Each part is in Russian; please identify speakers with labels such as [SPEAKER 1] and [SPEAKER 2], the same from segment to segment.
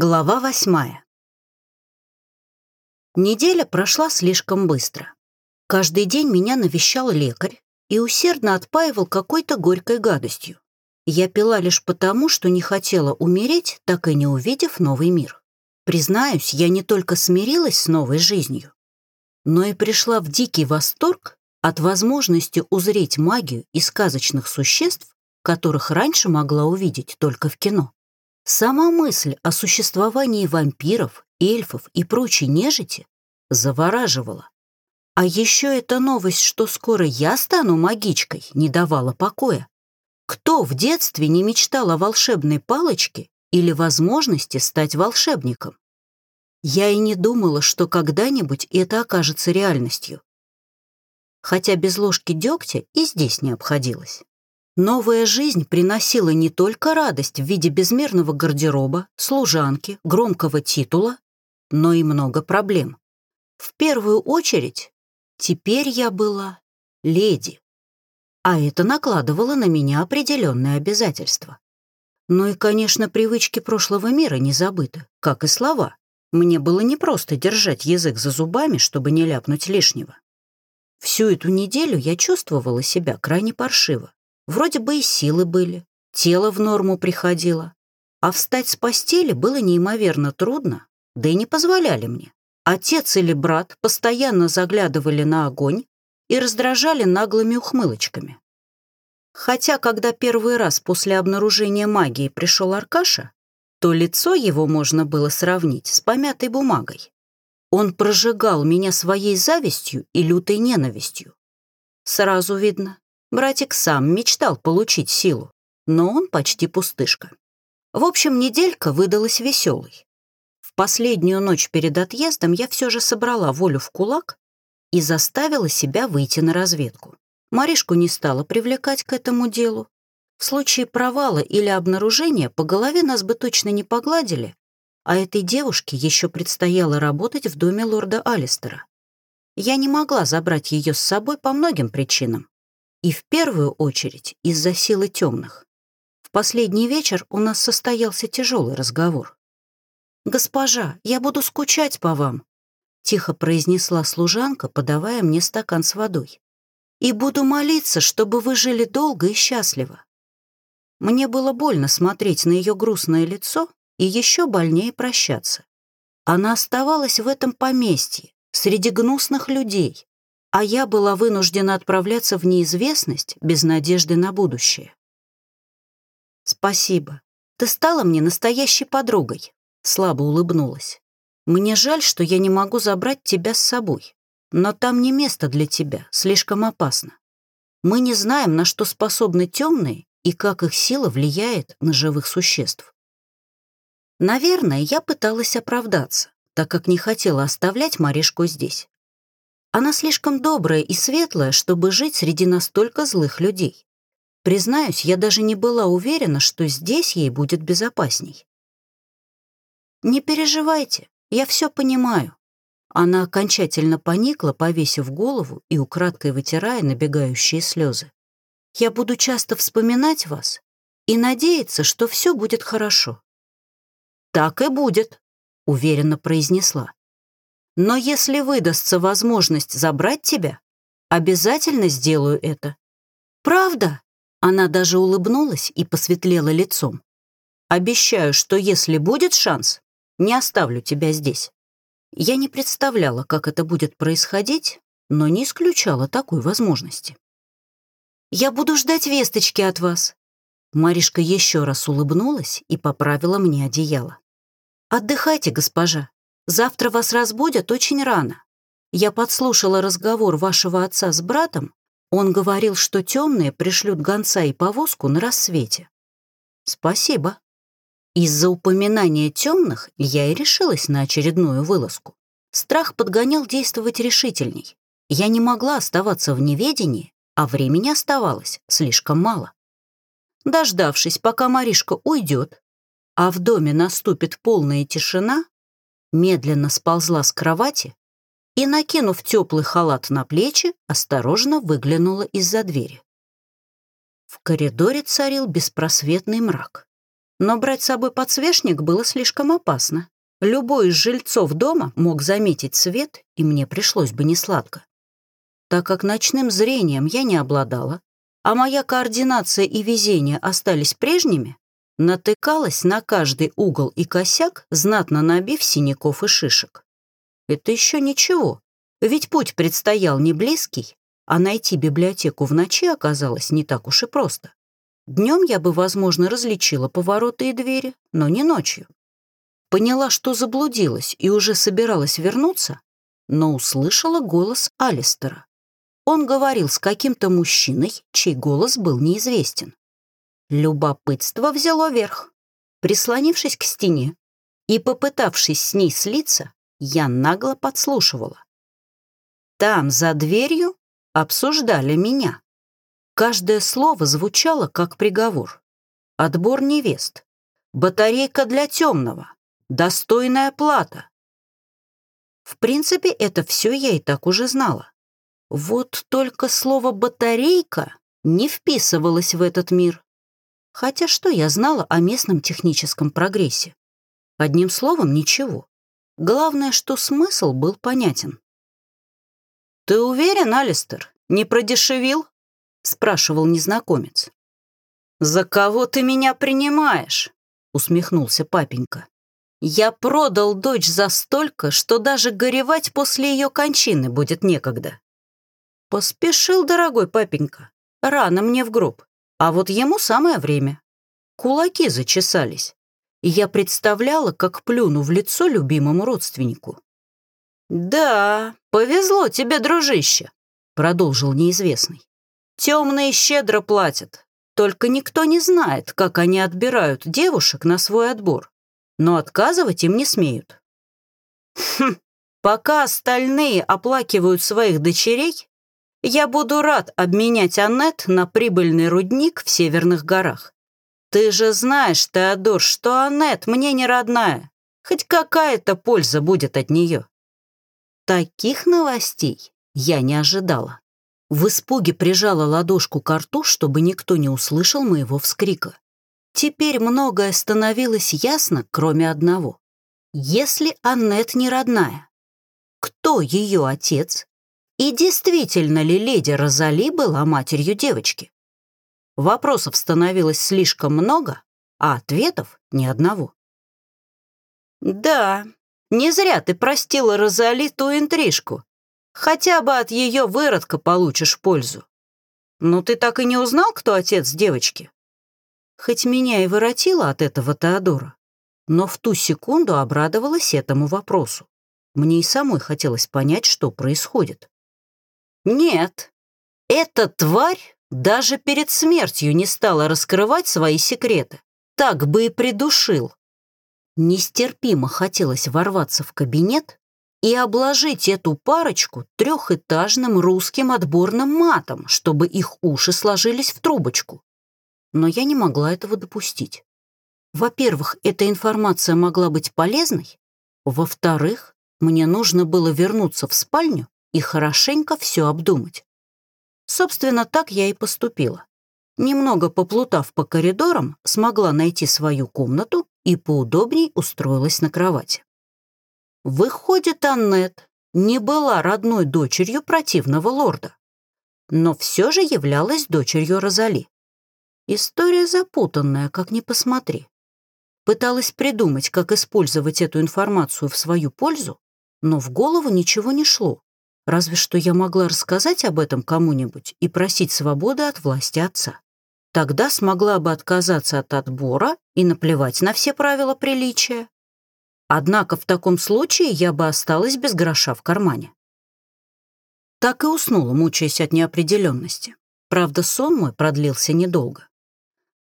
[SPEAKER 1] Глава восьмая. Неделя прошла слишком быстро. Каждый день меня навещал лекарь и усердно отпаивал какой-то горькой гадостью. Я пила лишь потому, что не хотела умереть, так и не увидев новый мир. Признаюсь, я не только смирилась с новой жизнью, но и пришла в дикий восторг от возможности узреть магию и сказочных существ, которых раньше могла увидеть только в кино. Сама мысль о существовании вампиров, эльфов и прочей нежити завораживала. А еще эта новость, что скоро я стану магичкой, не давала покоя. Кто в детстве не мечтал о волшебной палочке или возможности стать волшебником? Я и не думала, что когда-нибудь это окажется реальностью. Хотя без ложки дегтя и здесь не обходилось. Новая жизнь приносила не только радость в виде безмерного гардероба, служанки, громкого титула, но и много проблем. В первую очередь, теперь я была леди, а это накладывало на меня определенные обязательства. Ну и, конечно, привычки прошлого мира не забыты, как и слова. Мне было непросто держать язык за зубами, чтобы не ляпнуть лишнего. Всю эту неделю я чувствовала себя крайне паршиво. Вроде бы и силы были, тело в норму приходило. А встать с постели было неимоверно трудно, да и не позволяли мне. Отец или брат постоянно заглядывали на огонь и раздражали наглыми ухмылочками. Хотя, когда первый раз после обнаружения магии пришел Аркаша, то лицо его можно было сравнить с помятой бумагой. Он прожигал меня своей завистью и лютой ненавистью. Сразу видно, Братик сам мечтал получить силу, но он почти пустышка. В общем, неделька выдалась веселой. В последнюю ночь перед отъездом я все же собрала волю в кулак и заставила себя выйти на разведку. Маришку не стала привлекать к этому делу. В случае провала или обнаружения по голове нас бы точно не погладили, а этой девушке еще предстояло работать в доме лорда Алистера. Я не могла забрать ее с собой по многим причинам. И в первую очередь из-за силы темных. В последний вечер у нас состоялся тяжелый разговор. «Госпожа, я буду скучать по вам», — тихо произнесла служанка, подавая мне стакан с водой. «И буду молиться, чтобы вы жили долго и счастливо». Мне было больно смотреть на ее грустное лицо и еще больнее прощаться. Она оставалась в этом поместье, среди гнусных людей, а я была вынуждена отправляться в неизвестность без надежды на будущее. «Спасибо. Ты стала мне настоящей подругой», — слабо улыбнулась. «Мне жаль, что я не могу забрать тебя с собой, но там не место для тебя, слишком опасно. Мы не знаем, на что способны темные и как их сила влияет на живых существ». Наверное, я пыталась оправдаться, так как не хотела оставлять Маришку здесь. Она слишком добрая и светлая, чтобы жить среди настолько злых людей. Признаюсь, я даже не была уверена, что здесь ей будет безопасней. «Не переживайте, я все понимаю». Она окончательно поникла, повесив голову и украдкой вытирая набегающие слезы. «Я буду часто вспоминать вас и надеяться, что все будет хорошо». «Так и будет», — уверенно произнесла. Но если выдастся возможность забрать тебя, обязательно сделаю это. Правда? Она даже улыбнулась и посветлела лицом. Обещаю, что если будет шанс, не оставлю тебя здесь. Я не представляла, как это будет происходить, но не исключала такой возможности. «Я буду ждать весточки от вас». Маришка еще раз улыбнулась и поправила мне одеяло. «Отдыхайте, госпожа. Завтра вас разбудят очень рано. Я подслушала разговор вашего отца с братом. Он говорил, что темные пришлют гонца и повозку на рассвете. Спасибо. Из-за упоминания темных я и решилась на очередную вылазку. Страх подгонял действовать решительней. Я не могла оставаться в неведении, а времени оставалось слишком мало. Дождавшись, пока Маришка уйдет, а в доме наступит полная тишина, медленно сползла с кровати и, накинув теплый халат на плечи, осторожно выглянула из-за двери. В коридоре царил беспросветный мрак. Но брать с собой подсвечник было слишком опасно. Любой из жильцов дома мог заметить свет, и мне пришлось бы несладко. Так как ночным зрением я не обладала, а моя координация и везение остались прежними, натыкалась на каждый угол и косяк, знатно набив синяков и шишек. Это еще ничего, ведь путь предстоял не близкий, а найти библиотеку в ночи оказалось не так уж и просто. Днем я бы, возможно, различила повороты и двери, но не ночью. Поняла, что заблудилась и уже собиралась вернуться, но услышала голос Алистера. Он говорил с каким-то мужчиной, чей голос был неизвестен. Любопытство взяло верх. Прислонившись к стене и попытавшись с ней слиться, я нагло подслушивала. Там, за дверью, обсуждали меня. Каждое слово звучало как приговор. Отбор невест. Батарейка для темного. Достойная плата. В принципе, это все я и так уже знала. Вот только слово «батарейка» не вписывалось в этот мир. Хотя что я знала о местном техническом прогрессе? Одним словом, ничего. Главное, что смысл был понятен. «Ты уверен, Алистер, не продешевил?» — спрашивал незнакомец. «За кого ты меня принимаешь?» — усмехнулся папенька. «Я продал дочь за столько, что даже горевать после ее кончины будет некогда». «Поспешил, дорогой папенька. Рано мне в гроб. А вот ему самое время. Кулаки зачесались и я представляла, как плюну в лицо любимому родственнику. «Да, повезло тебе, дружище», — продолжил неизвестный. «Темные щедро платят, только никто не знает, как они отбирают девушек на свой отбор, но отказывать им не смеют». «Хм, пока остальные оплакивают своих дочерей, я буду рад обменять Аннет на прибыльный рудник в Северных горах. «Ты же знаешь, Теодор, что Аннет мне не родная. Хоть какая-то польза будет от нее». Таких новостей я не ожидала. В испуге прижала ладошку к рту, чтобы никто не услышал моего вскрика. Теперь многое становилось ясно, кроме одного. Если Аннет не родная, кто ее отец? И действительно ли леди Розали была матерью девочки? Вопросов становилось слишком много, а ответов ни одного. «Да, не зря ты простила Розали ту интрижку. Хотя бы от ее выродка получишь пользу. Но ты так и не узнал, кто отец девочки?» Хоть меня и воротило от этого Теодора, но в ту секунду обрадовалась этому вопросу. Мне и самой хотелось понять, что происходит. «Нет, эта тварь даже перед смертью не стала раскрывать свои секреты. Так бы и придушил. Нестерпимо хотелось ворваться в кабинет и обложить эту парочку трехэтажным русским отборным матом, чтобы их уши сложились в трубочку. Но я не могла этого допустить. Во-первых, эта информация могла быть полезной. Во-вторых, мне нужно было вернуться в спальню и хорошенько все обдумать. Собственно, так я и поступила. Немного поплутав по коридорам, смогла найти свою комнату и поудобней устроилась на кровати. Выходит, Аннет не была родной дочерью противного лорда, но все же являлась дочерью Розали. История запутанная, как ни посмотри. Пыталась придумать, как использовать эту информацию в свою пользу, но в голову ничего не шло. Разве что я могла рассказать об этом кому-нибудь и просить свободы от власти отца. Тогда смогла бы отказаться от отбора и наплевать на все правила приличия. Однако в таком случае я бы осталась без гроша в кармане. Так и уснула, мучаясь от неопределенности. Правда, сон мой продлился недолго.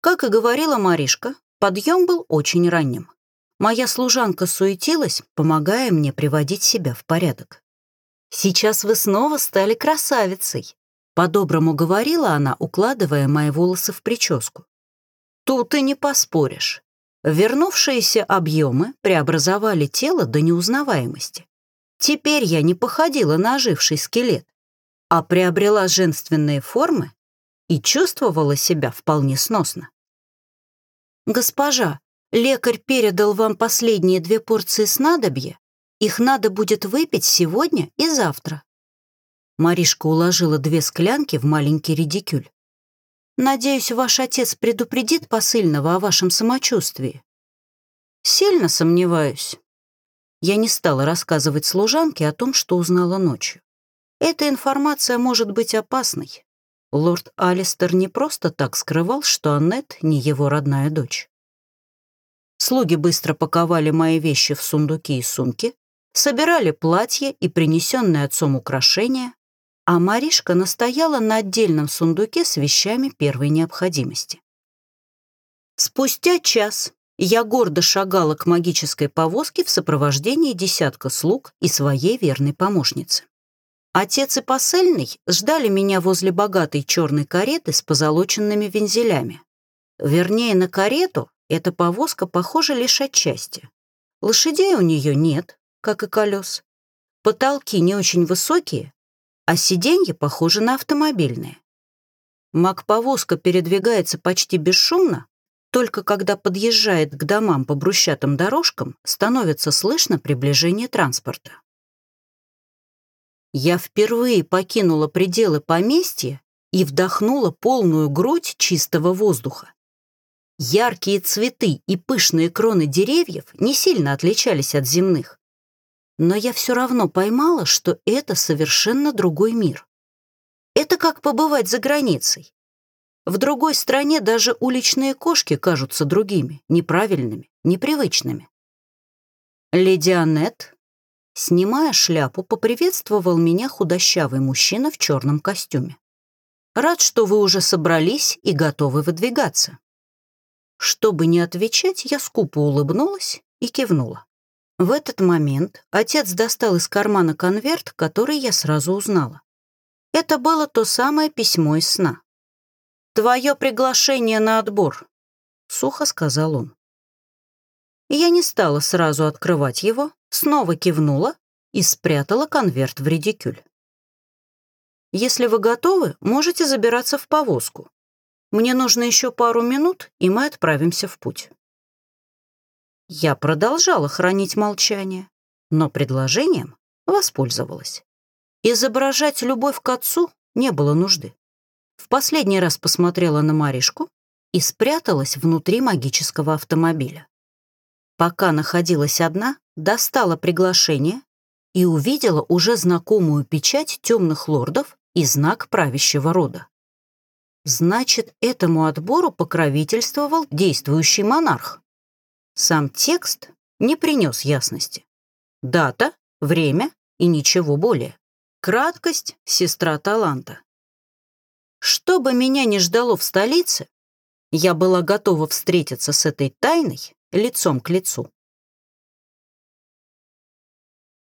[SPEAKER 1] Как и говорила Маришка, подъем был очень ранним. Моя служанка суетилась, помогая мне приводить себя в порядок. «Сейчас вы снова стали красавицей», — по-доброму говорила она, укладывая мои волосы в прическу. «Тут и не поспоришь. Вернувшиеся объемы преобразовали тело до неузнаваемости. Теперь я не походила на оживший скелет, а приобрела женственные формы и чувствовала себя вполне сносно. «Госпожа, лекарь передал вам последние две порции снадобья. Их надо будет выпить сегодня и завтра». Маришка уложила две склянки в маленький редикюль. «Надеюсь, ваш отец предупредит посыльного о вашем самочувствии». «Сильно сомневаюсь». Я не стала рассказывать служанке о том, что узнала ночью. Эта информация может быть опасной. Лорд Алистер не просто так скрывал, что Аннет не его родная дочь. Слуги быстро паковали мои вещи в сундуки и сумки, собирали платье и принесенные отцом украшения, а Маришка настояла на отдельном сундуке с вещами первой необходимости. Спустя час я гордо шагала к магической повозке в сопровождении десятка слуг и своей верной помощницы. Отец и посыльный ждали меня возле богатой черной кареты с позолоченными вензелями. Вернее, на карету эта повозка похожа лишь отчасти. Лошадей у нее нет, как и колес. Потолки не очень высокие, а сиденья похожи на автомобильные. Маг-повозка передвигается почти бесшумно, только когда подъезжает к домам по брусчатым дорожкам, становится слышно приближение транспорта. Я впервые покинула пределы поместья и вдохнула полную грудь чистого воздуха. Яркие цветы и пышные кроны деревьев не сильно отличались от земных. Но я все равно поймала, что это совершенно другой мир. Это как побывать за границей. В другой стране даже уличные кошки кажутся другими, неправильными, непривычными. Леди Аннет Снимая шляпу, поприветствовал меня худощавый мужчина в черном костюме. «Рад, что вы уже собрались и готовы выдвигаться». Чтобы не отвечать, я скупо улыбнулась и кивнула. В этот момент отец достал из кармана конверт, который я сразу узнала. Это было то самое письмо из сна. «Твое приглашение на отбор», — сухо сказал он. Я не стала сразу открывать его, снова кивнула и спрятала конверт в редикюль. «Если вы готовы, можете забираться в повозку. Мне нужно еще пару минут, и мы отправимся в путь». Я продолжала хранить молчание, но предложением воспользовалась. Изображать любовь к отцу не было нужды. В последний раз посмотрела на Маришку и спряталась внутри магического автомобиля. Пока находилась одна, достала приглашение и увидела уже знакомую печать темных лордов и знак правящего рода. Значит, этому отбору покровительствовал действующий монарх. Сам текст не принес ясности. Дата, время и ничего более. Краткость — сестра таланта. Что бы меня ни ждало в столице, я была готова встретиться с этой тайной лицом к лицу.